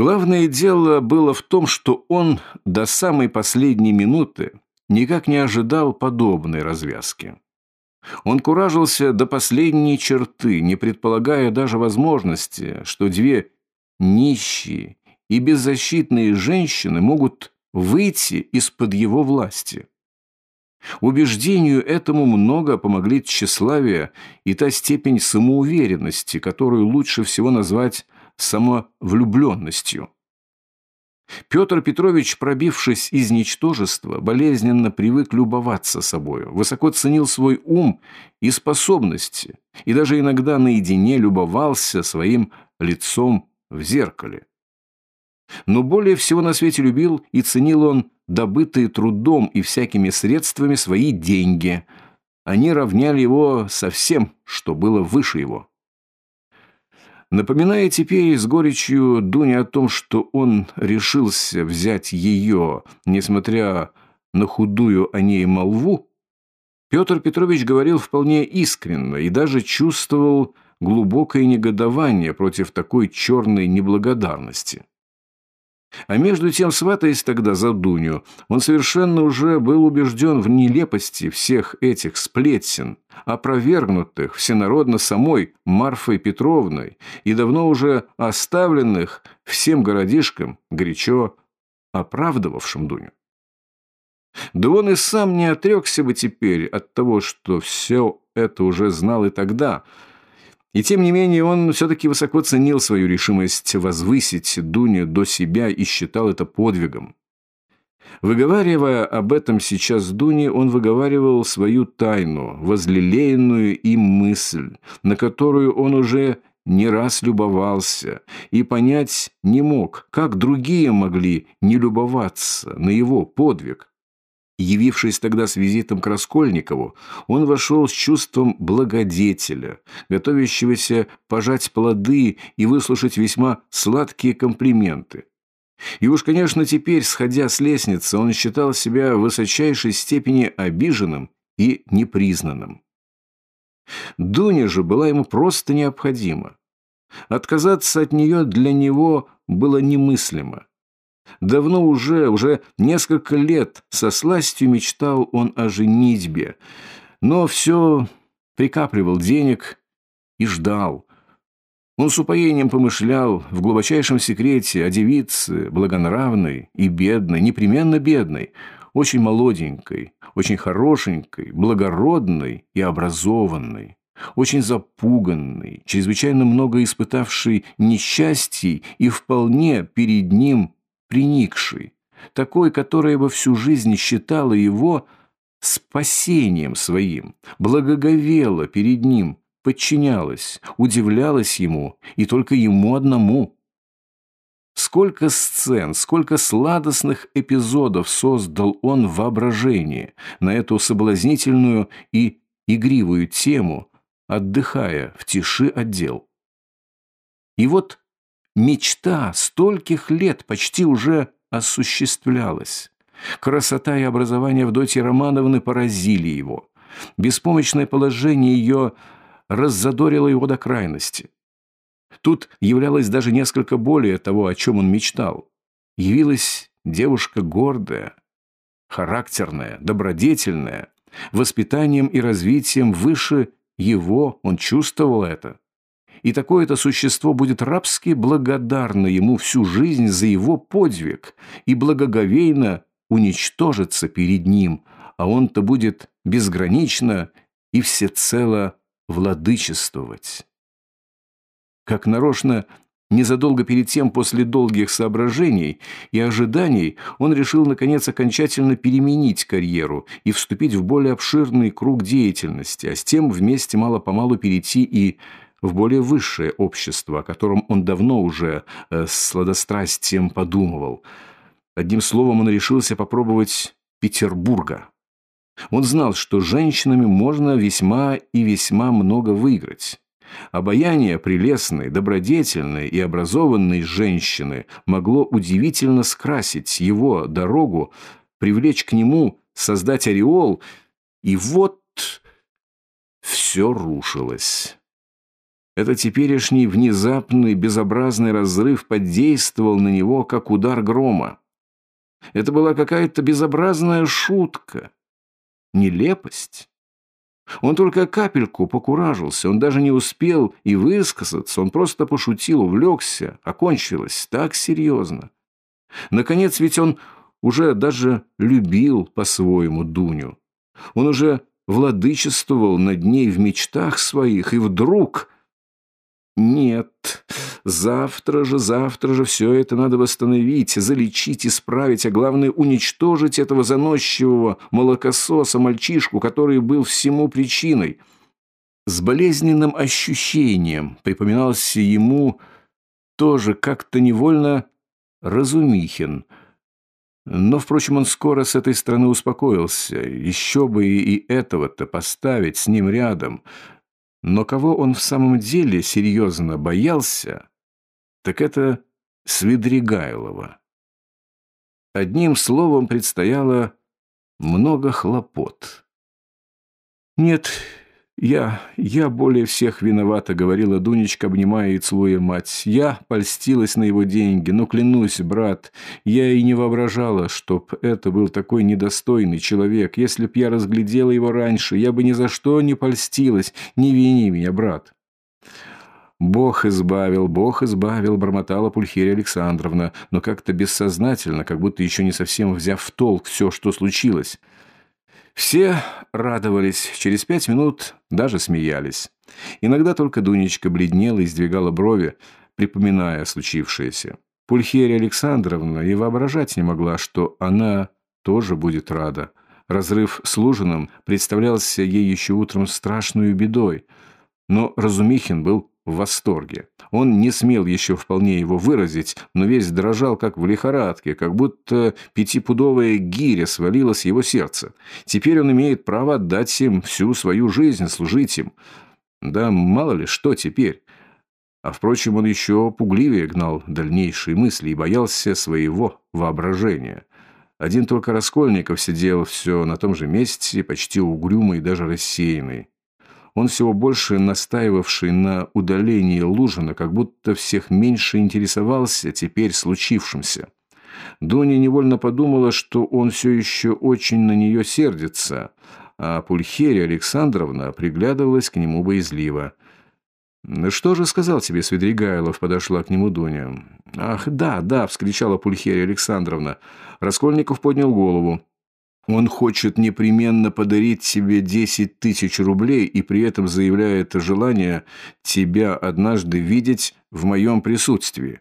Главное дело было в том, что он до самой последней минуты никак не ожидал подобной развязки. Он куражился до последней черты, не предполагая даже возможности, что две нищие и беззащитные женщины могут выйти из-под его власти. Убеждению этому много помогли тщеславие и та степень самоуверенности, которую лучше всего назвать самовлюбленностью. Петр Петрович, пробившись из ничтожества, болезненно привык любоваться собою, высоко ценил свой ум и способности, и даже иногда наедине любовался своим лицом в зеркале. Но более всего на свете любил и ценил он добытые трудом и всякими средствами свои деньги. Они равняли его со всем, что было выше его. Напоминая теперь с горечью Дуне о том, что он решился взять ее, несмотря на худую о ней молву, Петр Петрович говорил вполне искренно и даже чувствовал глубокое негодование против такой черной неблагодарности. А между тем, сватаясь тогда за Дуню, он совершенно уже был убежден в нелепости всех этих сплетен, опровергнутых всенародно самой Марфой Петровной и давно уже оставленных всем городишкам, горячо оправдывавшим Дуню. Да он и сам не отрекся бы теперь от того, что все это уже знал и тогда – и тем не менее он все-таки высоко ценил свою решимость возвысить Дуню до себя и считал это подвигом. Выговаривая об этом сейчас Дуне, он выговаривал свою тайну, возлелеянную им мысль, на которую он уже не раз любовался, и понять не мог, как другие могли не любоваться на его подвиг. Явившись тогда с визитом к Раскольникову, он вошел с чувством благодетеля, готовящегося пожать плоды и выслушать весьма сладкие комплименты. И уж, конечно, теперь, сходя с лестницы, он считал себя в высочайшей степени обиженным и непризнанным. Дуня же была ему просто необходима. Отказаться от нее для него было немыслимо. Давно уже, уже несколько лет со сластью мечтал он о женитьбе, но все прикапливал денег и ждал. Он с упоением помышлял в глубочайшем секрете о девице, благонравной и бедной, непременно бедной, очень молоденькой, очень хорошенькой, благородной и образованной, очень запуганной, чрезвычайно много испытавшей несчастий и вполне перед ним приникший, такой, которая бы всю жизнь считала его спасением своим, благоговела перед ним, подчинялась, удивлялась ему и только ему одному. Сколько сцен, сколько сладостных эпизодов создал он в воображении на эту соблазнительную и игривую тему, отдыхая в тиши отдел. И вот Мечта стольких лет почти уже осуществлялась. Красота и образование Авдотьи Романовны поразили его. Беспомощное положение ее раззадорило его до крайности. Тут являлось даже несколько более того, о чем он мечтал. Явилась девушка гордая, характерная, добродетельная, воспитанием и развитием выше его, он чувствовал это и такое-то существо будет рабски благодарно ему всю жизнь за его подвиг и благоговейно уничтожится перед ним, а он-то будет безгранично и всецело владычествовать. Как нарочно, незадолго перед тем, после долгих соображений и ожиданий, он решил, наконец, окончательно переменить карьеру и вступить в более обширный круг деятельности, а с тем вместе мало-помалу перейти и в более высшее общество, о котором он давно уже э, с сладострастием подумывал. Одним словом, он решился попробовать Петербурга. Он знал, что женщинами можно весьма и весьма много выиграть. Обаяние прелестной, добродетельной и образованной женщины могло удивительно скрасить его дорогу, привлечь к нему, создать ореол, и вот все рушилось. Этот теперешний внезапный безобразный разрыв подействовал на него, как удар грома. Это была какая-то безобразная шутка, нелепость. Он только капельку покуражился, он даже не успел и высказаться, он просто пошутил, увлекся, окончилось так серьезно. Наконец, ведь он уже даже любил по-своему Дуню. Он уже владычествовал над ней в мечтах своих, и вдруг... Нет, завтра же, завтра же все это надо восстановить, залечить, исправить, а главное уничтожить этого заносчивого молокососа, мальчишку, который был всему причиной. С болезненным ощущением припоминался ему тоже как-то невольно Разумихин – но, впрочем, он скоро с этой стороны успокоился. Еще бы и этого-то поставить с ним рядом. Но кого он в самом деле серьезно боялся, так это Свидригайлова. Одним словом предстояло много хлопот. Нет, «Я, я более всех виновата», — говорила Дунечка, обнимая и целуя мать. «Я польстилась на его деньги, но клянусь, брат, я и не воображала, чтоб это был такой недостойный человек. Если б я разглядела его раньше, я бы ни за что не польстилась. Не вини меня, брат». «Бог избавил, Бог избавил», — бормотала Пульхерия Александровна, но как-то бессознательно, как будто еще не совсем взяв в толк все, что случилось. Все радовались, через пять минут даже смеялись. Иногда только Дунечка бледнела и сдвигала брови, припоминая случившееся. Пульхерия Александровна и воображать не могла, что она тоже будет рада. Разрыв с Лужиным представлялся ей еще утром страшной бедой. Но Разумихин был в восторге. Он не смел еще вполне его выразить, но весь дрожал, как в лихорадке, как будто пятипудовая гиря свалила с его сердца. Теперь он имеет право отдать им всю свою жизнь, служить им. Да мало ли, что теперь. А, впрочем, он еще пугливее гнал дальнейшие мысли и боялся своего воображения. Один только Раскольников сидел все на том же месте, почти угрюмый и даже рассеянный он всего больше настаивавший на удалении Лужина, как будто всех меньше интересовался теперь случившимся. Дуня невольно подумала, что он все еще очень на нее сердится, а Пульхерия Александровна приглядывалась к нему боязливо. «Что же сказал тебе Свидригайлов?» – подошла к нему Дуня. «Ах, да, да!» – вскричала Пульхерия Александровна. Раскольников поднял голову. Он хочет непременно подарить тебе десять тысяч рублей и при этом заявляет желание тебя однажды видеть в моем присутствии.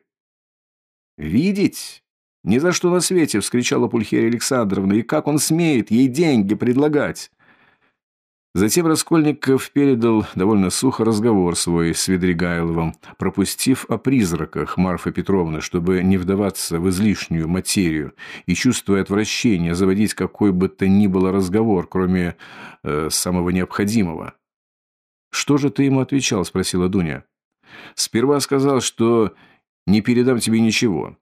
«Видеть? Ни за что на свете!» – вскричала Пульхерия Александровна. «И как он смеет ей деньги предлагать?» Затем Раскольников передал довольно сухо разговор свой с Ведригайловым, пропустив о призраках Марфы Петровны, чтобы не вдаваться в излишнюю материю и, чувствуя отвращение, заводить какой бы то ни было разговор, кроме э, самого необходимого. «Что же ты ему отвечал?» – спросила Дуня. «Сперва сказал, что не передам тебе ничего.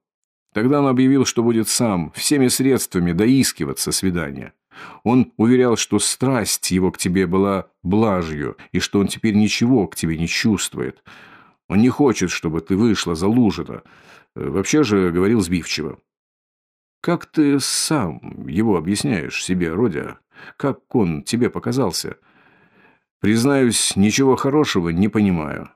Тогда он объявил, что будет сам, всеми средствами доискиваться свидания». Он уверял, что страсть его к тебе была блажью, и что он теперь ничего к тебе не чувствует. Он не хочет, чтобы ты вышла за Лужина. Вообще же говорил сбивчиво. Как ты сам его объясняешь себе, Родя? Как он тебе показался? Признаюсь, ничего хорошего не понимаю.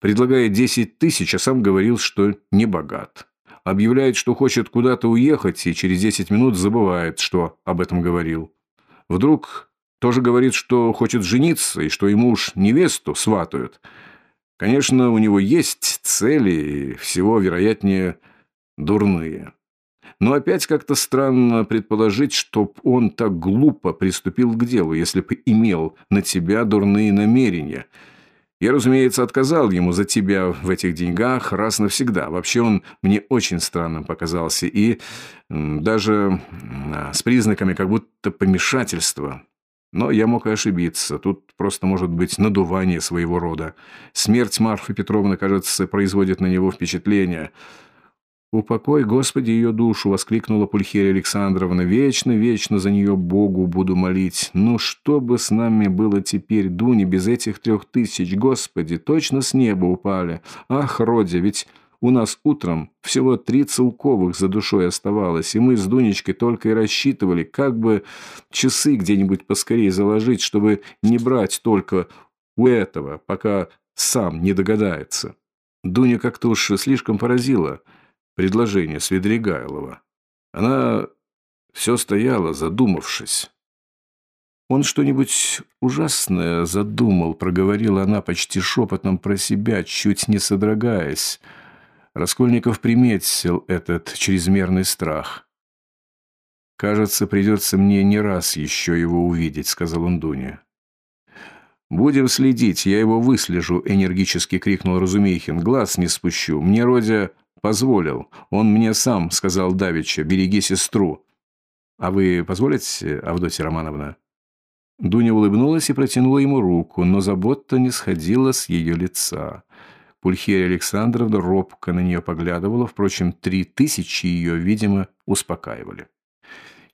Предлагая десять тысяч, а сам говорил, что не богат объявляет, что хочет куда-то уехать, и через 10 минут забывает, что об этом говорил. Вдруг тоже говорит, что хочет жениться, и что ему уж невесту сватают. Конечно, у него есть цели, и всего, вероятнее, дурные. Но опять как-то странно предположить, чтоб он так глупо приступил к делу, если бы имел на тебя дурные намерения – я, разумеется, отказал ему за тебя в этих деньгах раз навсегда. Вообще он мне очень странным показался. И даже с признаками как будто помешательства. Но я мог и ошибиться. Тут просто может быть надувание своего рода. Смерть Марфы Петровны, кажется, производит на него впечатление. «Упокой, Господи, ее душу!» — воскликнула Пульхерия Александровна. «Вечно, вечно за нее Богу буду молить. Ну что бы с нами было теперь, Дуня, без этих трех тысяч? Господи, точно с неба упали. Ах, Родя, ведь у нас утром всего три целковых за душой оставалось, и мы с Дунечкой только и рассчитывали, как бы часы где-нибудь поскорее заложить, чтобы не брать только у этого, пока сам не догадается». Дуня как-то уж слишком поразила – предложение Свидригайлова. Она все стояла, задумавшись. «Он что-нибудь ужасное задумал», — проговорила она почти шепотом про себя, чуть не содрогаясь. Раскольников приметил этот чрезмерный страх. «Кажется, придется мне не раз еще его увидеть», — сказал он Дуне. «Будем следить, я его выслежу», — энергически крикнул Разумейхин. «Глаз не спущу. Мне, Родя, позволил. Он мне сам сказал Давича, береги сестру. А вы позволите, Авдотья Романовна? Дуня улыбнулась и протянула ему руку, но забота не сходила с ее лица. Пульхерия Александровна робко на нее поглядывала, впрочем, три тысячи ее, видимо, успокаивали.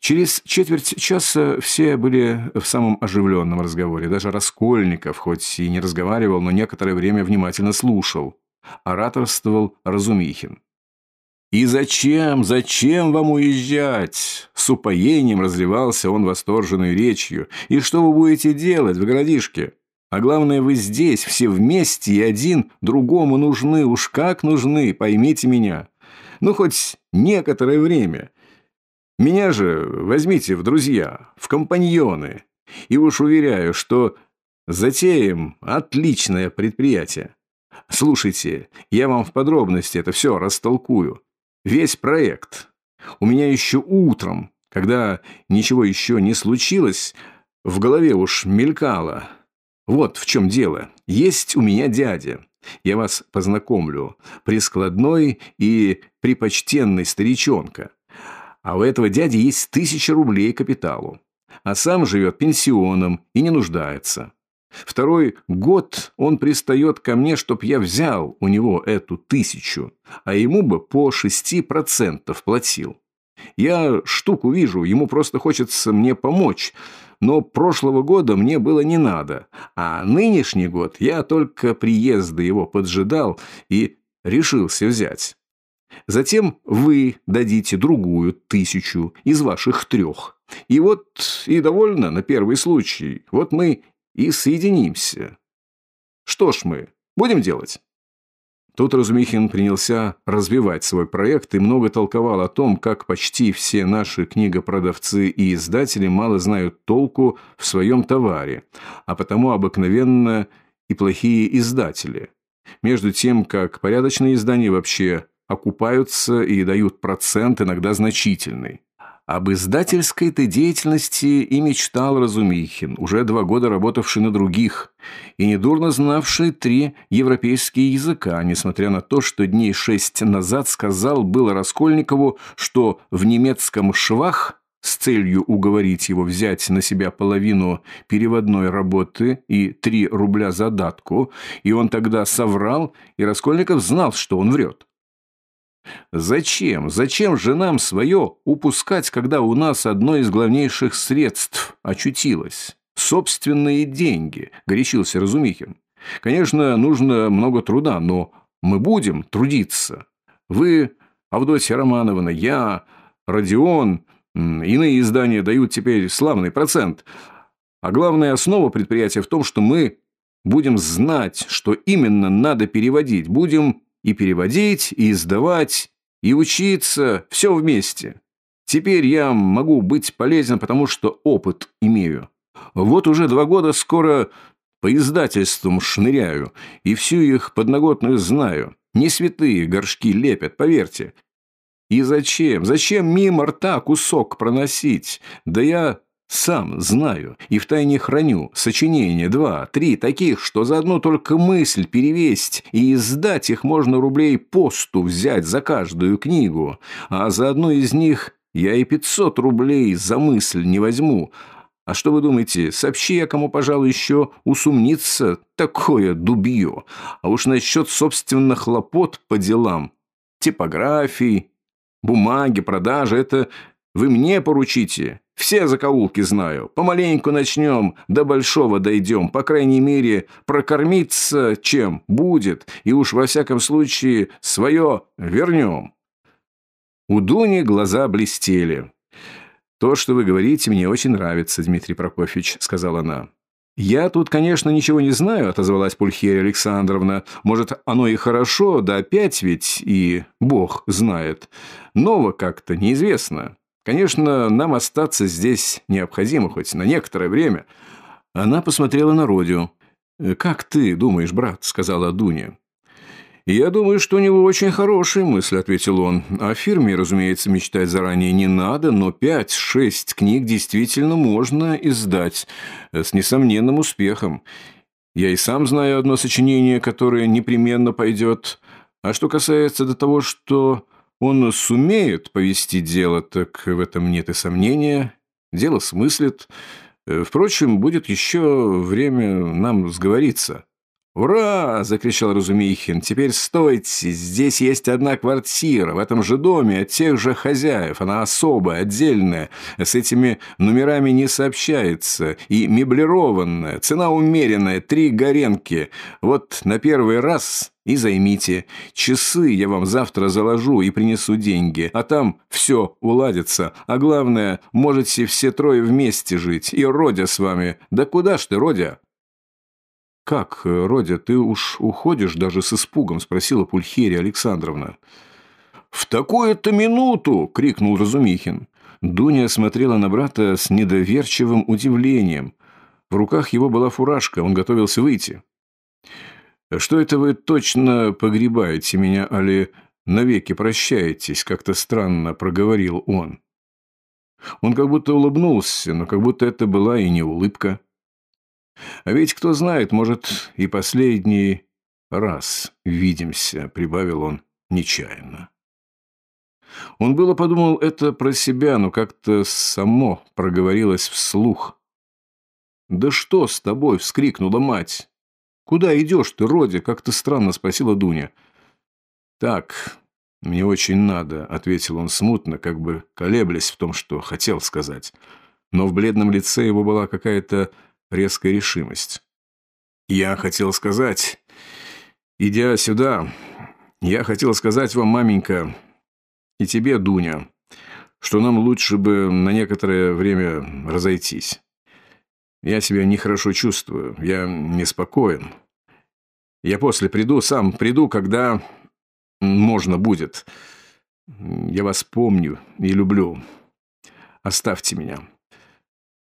Через четверть часа все были в самом оживленном разговоре. Даже Раскольников, хоть и не разговаривал, но некоторое время внимательно слушал ораторствовал Разумихин. «И зачем, зачем вам уезжать?» С упоением разливался он восторженной речью. «И что вы будете делать в городишке? А главное, вы здесь, все вместе, и один другому нужны, уж как нужны, поймите меня. Ну, хоть некоторое время. Меня же возьмите в друзья, в компаньоны. И уж уверяю, что затеем отличное предприятие. Слушайте, я вам в подробности это все растолкую. Весь проект. У меня еще утром, когда ничего еще не случилось, в голове уж мелькало. Вот в чем дело. Есть у меня дядя. Я вас познакомлю. Прискладной и припочтенный старичонка. А у этого дяди есть тысяча рублей капиталу. А сам живет пенсионом и не нуждается. Второй год он пристает ко мне, чтоб я взял у него эту тысячу, а ему бы по шести процентов платил. Я штуку вижу, ему просто хочется мне помочь, но прошлого года мне было не надо, а нынешний год я только приезда его поджидал и решился взять. Затем вы дадите другую тысячу из ваших трех. И вот и довольно на первый случай. Вот мы и соединимся. Что ж мы, будем делать?» Тут Разумихин принялся развивать свой проект и много толковал о том, как почти все наши книгопродавцы и издатели мало знают толку в своем товаре, а потому обыкновенно и плохие издатели. Между тем, как порядочные издания вообще окупаются и дают процент иногда значительный. Об издательской-то деятельности и мечтал Разумихин, уже два года работавший на других, и недурно знавший три европейские языка, несмотря на то, что дней шесть назад сказал было Раскольникову, что в немецком «швах» с целью уговорить его взять на себя половину переводной работы и три рубля задатку, и он тогда соврал, и Раскольников знал, что он врет. Зачем? Зачем же нам свое упускать, когда у нас одно из главнейших средств очутилось? Собственные деньги, горячился Разумихин. Конечно, нужно много труда, но мы будем трудиться. Вы, Авдотья Романовна, я, Родион, иные издания дают теперь славный процент. А главная основа предприятия в том, что мы будем знать, что именно надо переводить, будем и переводить, и издавать, и учиться, все вместе. Теперь я могу быть полезен, потому что опыт имею. Вот уже два года скоро по издательствам шныряю, и всю их подноготную знаю. Не святые горшки лепят, поверьте. И зачем? Зачем мимо рта кусок проносить? Да я сам знаю и втайне храню сочинения два, три таких, что за одну только мысль перевесть и издать их можно рублей посту взять за каждую книгу, а за одну из них я и пятьсот рублей за мысль не возьму. А что вы думаете, сообщи я кому, пожалуй, еще усомниться такое дубье. А уж насчет собственных хлопот по делам типографий, бумаги, продажи. Это вы мне поручите. Все закоулки знаю. Помаленьку начнем, до большого дойдем. По крайней мере, прокормиться чем будет. И уж во всяком случае свое вернем. У Дуни глаза блестели. «То, что вы говорите, мне очень нравится, Дмитрий Прокофьевич», — сказала она. «Я тут, конечно, ничего не знаю», — отозвалась Пульхерия Александровна. «Может, оно и хорошо, да опять ведь и Бог знает. Ново как-то неизвестно. Конечно, нам остаться здесь необходимо хоть на некоторое время». Она посмотрела на Родю. «Как ты думаешь, брат?» — сказала Дуня. «Я думаю, что у него очень хорошие мысли», — ответил он. «О фирме, разумеется, мечтать заранее не надо, но пять-шесть книг действительно можно издать с несомненным успехом. Я и сам знаю одно сочинение, которое непременно пойдет. А что касается до того, что он сумеет повести дело, так в этом нет и сомнения. Дело смыслит. Впрочем, будет еще время нам сговориться». «Ура!» – закричал Разумихин. «Теперь стойте! Здесь есть одна квартира, в этом же доме, от тех же хозяев. Она особая, отдельная, с этими номерами не сообщается. И меблированная, цена умеренная, три горенки. Вот на первый раз и займите. Часы я вам завтра заложу и принесу деньги. А там все уладится. А главное, можете все трое вместе жить. И Родя с вами. Да куда ж ты, Родя?» «Как, э, Родя, ты уж уходишь даже с испугом?» – спросила Пульхерия Александровна. «В такую-то минуту!» – крикнул Разумихин. Дуня смотрела на брата с недоверчивым удивлением. В руках его была фуражка, он готовился выйти. «Что это вы точно погребаете меня, али навеки прощаетесь?» – как-то странно проговорил он. Он как будто улыбнулся, но как будто это была и не улыбка. А ведь кто знает, может, и последний раз видимся, прибавил он нечаянно. Он было подумал это про себя, но как-то само проговорилось вслух. «Да что с тобой?» — вскрикнула мать. «Куда идешь ты, Родя?» — как-то странно спросила Дуня. «Так, мне очень надо», — ответил он смутно, как бы колеблясь в том, что хотел сказать. Но в бледном лице его была какая-то резкая решимость. «Я хотел сказать, идя сюда, я хотел сказать вам, маменька, и тебе, Дуня, что нам лучше бы на некоторое время разойтись. Я себя нехорошо чувствую, я неспокоен. Я после приду, сам приду, когда можно будет. Я вас помню и люблю. Оставьте меня.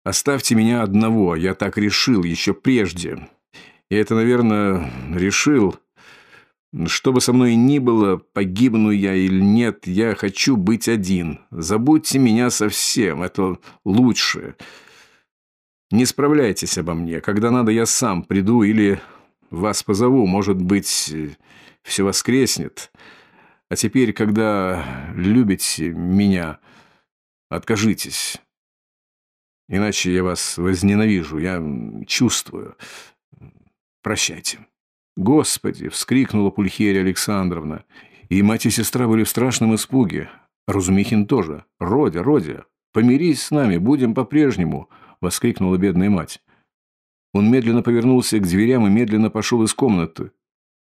Оставьте меня одного, я так решил еще прежде. И это, наверное, решил. Что бы со мной ни было, погибну я или нет, я хочу быть один. Забудьте меня совсем, это лучше. Не справляйтесь обо мне. Когда надо, я сам приду или вас позову. Может быть, все воскреснет. А теперь, когда любите меня, откажитесь». Иначе я вас возненавижу, я чувствую. Прощайте». «Господи!» — вскрикнула Пульхерия Александровна. И мать и сестра были в страшном испуге. Разумихин тоже. «Родя, Родя, помирись с нами, будем по-прежнему!» — воскликнула бедная мать. Он медленно повернулся к дверям и медленно пошел из комнаты.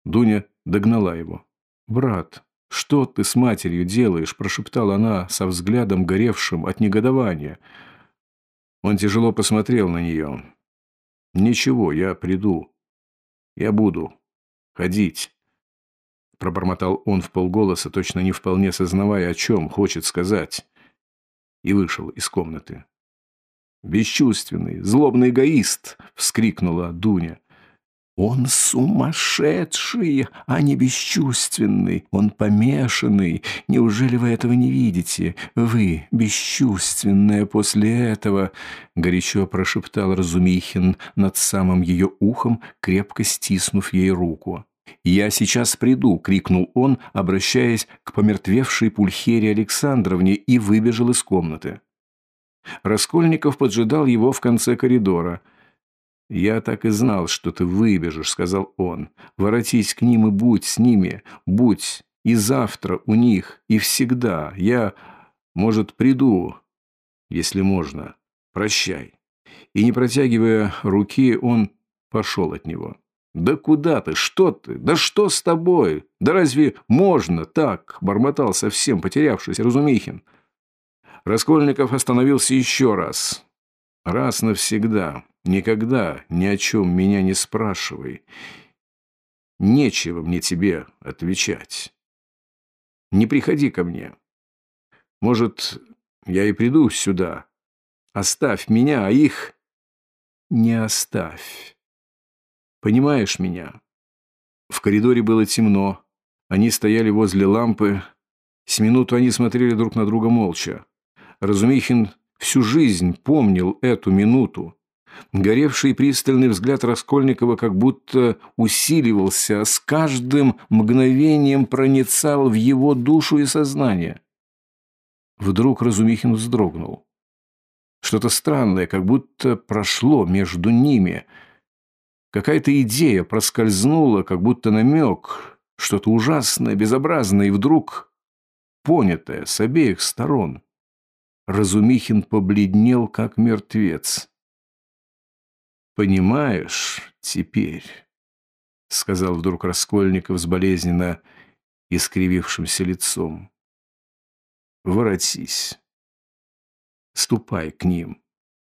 Дуня догнала его. «Брат, что ты с матерью делаешь?» – прошептала она со взглядом, горевшим от негодования – он тяжело посмотрел на нее. «Ничего, я приду. Я буду. Ходить». Пробормотал он в полголоса, точно не вполне сознавая, о чем хочет сказать. И вышел из комнаты. «Бесчувственный, злобный эгоист!» — вскрикнула Дуня. Он сумасшедший, а не бесчувственный. Он помешанный. Неужели вы этого не видите? Вы, бесчувственная после этого, — горячо прошептал Разумихин над самым ее ухом, крепко стиснув ей руку. «Я сейчас приду!» — крикнул он, обращаясь к помертвевшей Пульхере Александровне, и выбежал из комнаты. Раскольников поджидал его в конце коридора — «Я так и знал, что ты выбежишь», — сказал он. «Воротись к ним и будь с ними, будь и завтра у них, и всегда. Я, может, приду, если можно. Прощай». И, не протягивая руки, он пошел от него. «Да куда ты? Что ты? Да что с тобой? Да разве можно так?» – бормотал совсем потерявшийся Разумихин. Раскольников остановился еще раз. «Раз навсегда, никогда ни о чем меня не спрашивай. Нечего мне тебе отвечать. Не приходи ко мне. Может, я и приду сюда. Оставь меня, а их не оставь. Понимаешь меня?» В коридоре было темно. Они стояли возле лампы. С минуту они смотрели друг на друга молча. Разумихин всю жизнь помнил эту минуту. Горевший пристальный взгляд Раскольникова как будто усиливался, а с каждым мгновением проницал в его душу и сознание. Вдруг Разумихин вздрогнул. Что-то странное, как будто прошло между ними. Какая-то идея проскользнула, как будто намек, что-то ужасное, безобразное, и вдруг понятое с обеих сторон. Разумихин побледнел, как мертвец. «Понимаешь, теперь», — сказал вдруг Раскольников с болезненно искривившимся лицом, — «воротись, ступай к ним»,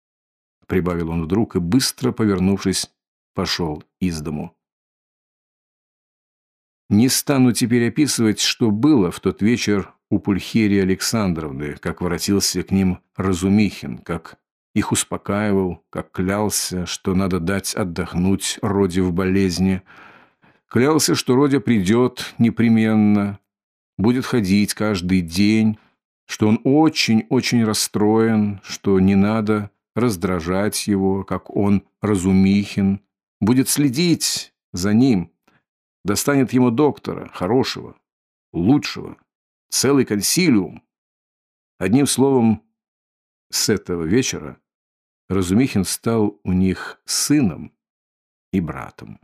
— прибавил он вдруг и, быстро повернувшись, пошел из дому. Не стану теперь описывать, что было в тот вечер у Пульхерии Александровны, как воротился к ним Разумихин, как их успокаивал, как клялся, что надо дать отдохнуть Роде в болезни. Клялся, что Родя придет непременно, будет ходить каждый день, что он очень-очень расстроен, что не надо раздражать его, как он Разумихин, будет следить за ним, достанет ему доктора, хорошего, лучшего целый консилиум. Одним словом, с этого вечера Разумихин стал у них сыном и братом.